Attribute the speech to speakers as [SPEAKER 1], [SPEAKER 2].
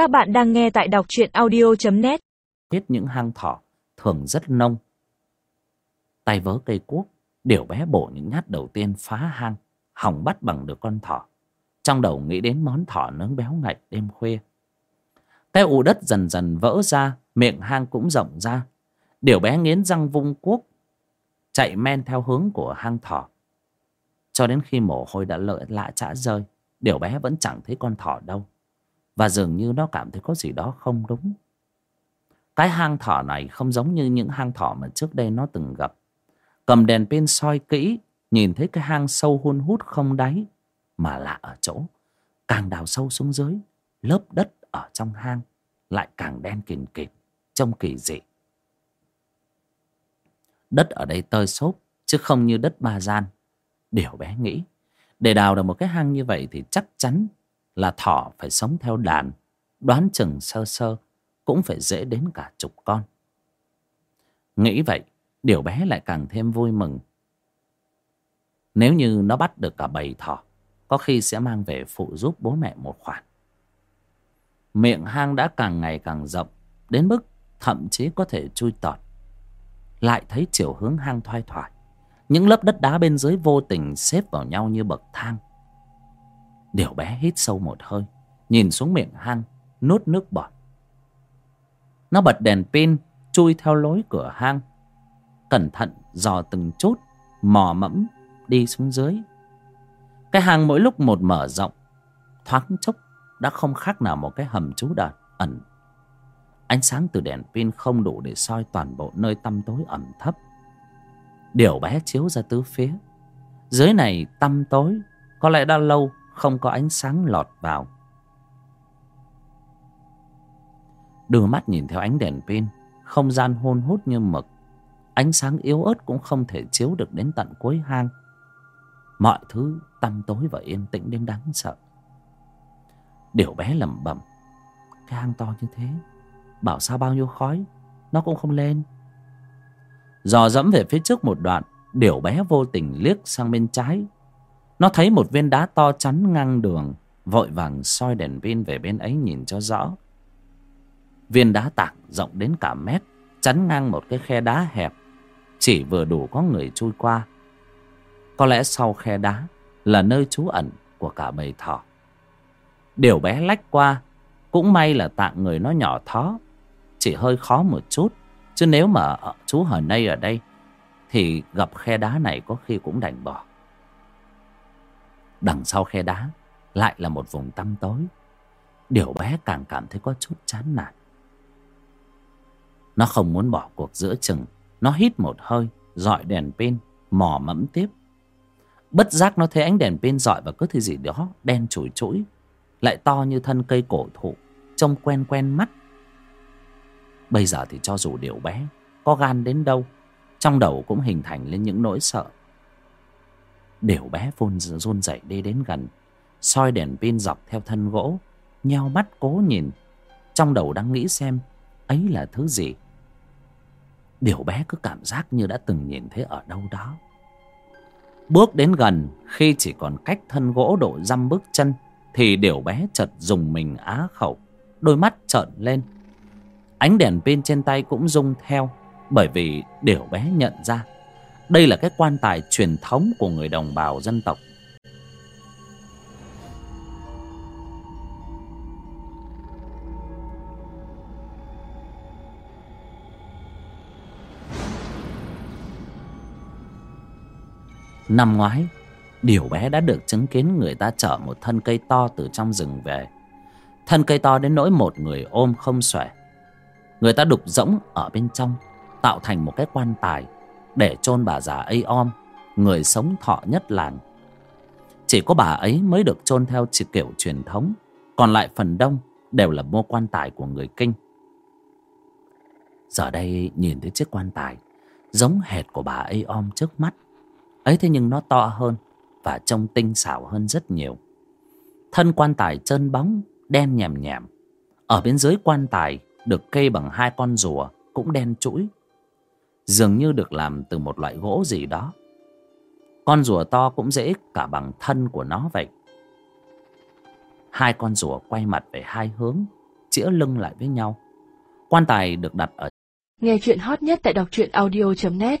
[SPEAKER 1] Các bạn đang nghe tại đọc truyện audio.net
[SPEAKER 2] Biết những hang thỏ thường rất nông. Tay vớ cây cuốc, điều bé bổ những nhát đầu tiên phá hang, hỏng bắt bằng được con thỏ. Trong đầu nghĩ đến món thỏ nướng béo ngậy đêm khuya. Cái ụ đất dần dần vỡ ra, miệng hang cũng rộng ra. Điều bé nghiến răng vung cuốc, chạy men theo hướng của hang thỏ. Cho đến khi mồ hôi đã lợi lạ trả rơi, điều bé vẫn chẳng thấy con thỏ đâu. Và dường như nó cảm thấy có gì đó không đúng. Cái hang thỏ này không giống như những hang thỏ mà trước đây nó từng gặp. Cầm đèn pin soi kỹ, nhìn thấy cái hang sâu hun hút không đáy. Mà lạ ở chỗ, càng đào sâu xuống dưới, lớp đất ở trong hang lại càng đen kìn kịt, trông kỳ dị. Đất ở đây tơi xốp, chứ không như đất ba gian. Điều bé nghĩ, để đào được một cái hang như vậy thì chắc chắn là thỏ phải sống theo đàn, đoán chừng sơ sơ cũng phải dễ đến cả chục con. Nghĩ vậy, điều bé lại càng thêm vui mừng. Nếu như nó bắt được cả bầy thỏ, có khi sẽ mang về phụ giúp bố mẹ một khoản. Miệng hang đã càng ngày càng rộng, đến mức thậm chí có thể chui tọt. Lại thấy chiều hướng hang thoai thoải. Những lớp đất đá bên dưới vô tình xếp vào nhau như bậc thang. Điều bé hít sâu một hơi, nhìn xuống miệng hang, nuốt nước bọt. Nó bật đèn pin, chui theo lối cửa hang. Cẩn thận dò từng chút, mò mẫm đi xuống dưới. Cái hang mỗi lúc một mở rộng, thoáng chốc đã không khác nào một cái hầm trú đợt ẩn. Ánh sáng từ đèn pin không đủ để soi toàn bộ nơi tăm tối ẩm thấp. Điều bé chiếu ra tứ phía. Dưới này tăm tối, có lẽ đã lâu không có ánh sáng lọt vào. Đưa mắt nhìn theo ánh đèn pin, không gian hôn hút như mực. Ánh sáng yếu ớt cũng không thể chiếu được đến tận cuối hang. Mọi thứ tăm tối và yên tĩnh đến đáng sợ. Điều bé lẩm bẩm, cái hang to như thế, bảo sao bao nhiêu khói, nó cũng không lên. Dò dẫm về phía trước một đoạn, điểu bé vô tình liếc sang bên trái. Nó thấy một viên đá to chắn ngang đường, vội vàng soi đèn pin về bên ấy nhìn cho rõ. Viên đá tảng rộng đến cả mét, chắn ngang một cái khe đá hẹp, chỉ vừa đủ có người chui qua. Có lẽ sau khe đá là nơi trú ẩn của cả bầy thỏ. Điều bé lách qua, cũng may là tạng người nó nhỏ thó, chỉ hơi khó một chút. Chứ nếu mà chú Hờ nay ở đây Thì gặp khe đá này có khi cũng đành bỏ Đằng sau khe đá Lại là một vùng tăm tối. Điều bé càng cảm thấy có chút chán nản. Nó không muốn bỏ cuộc giữa chừng. Nó hít một hơi, dọi đèn pin, Mò mẫm tiếp. Bất giác nó thấy ánh đèn pin dọi vào cứ thứ gì đó Đen chùi chũi Lại to như thân cây cổ thụ, Trông quen quen mắt. Bây giờ thì cho dù điều bé Có gan đến đâu, Trong đầu cũng hình thành lên những nỗi sợ. Điều bé phun run rẩy đi đến gần. Soi đèn pin dọc theo thân gỗ, nheo mắt cố nhìn. Trong đầu đang nghĩ xem, ấy là thứ gì? Điều bé cứ cảm giác như đã từng nhìn thấy ở đâu đó. Bước đến gần, khi chỉ còn cách thân gỗ độ dăm bước chân, thì điều bé chợt dùng mình á khẩu. Đôi mắt trợn lên. Ánh đèn pin trên tay cũng rung theo, Bởi vì điều bé nhận ra đây là cái quan tài truyền thống của người đồng bào dân tộc. Năm ngoái, Điều bé đã được chứng kiến người ta chở một thân cây to từ trong rừng về. Thân cây to đến nỗi một người ôm không xuể. Người ta đục rỗng ở bên trong, Tạo thành một cái quan tài để chôn bà già ấy om, Người sống thọ nhất làng. Chỉ có bà ấy mới được chôn theo chỉ kiểu truyền thống, Còn lại phần đông Đều là mua quan tài của người kinh. Giờ đây nhìn thấy chiếc quan tài, Giống hệt của bà ấy om trước mắt. Ấy thế nhưng nó to hơn Và trông tinh xảo hơn rất nhiều. Thân quan tài trơn bóng, Đen nhèm nhèm. Ở bên dưới quan tài được kê bằng hai con rùa cũng đen chuỗi dường như được làm từ một loại gỗ gì đó. Con rùa to cũng dễ cả bằng thân của nó vậy. Hai con rùa quay mặt về hai hướng, chĩa lưng lại với nhau. Quan tài được đặt ở
[SPEAKER 3] Nghe chuyện hot nhất tại đọc truyện audio.net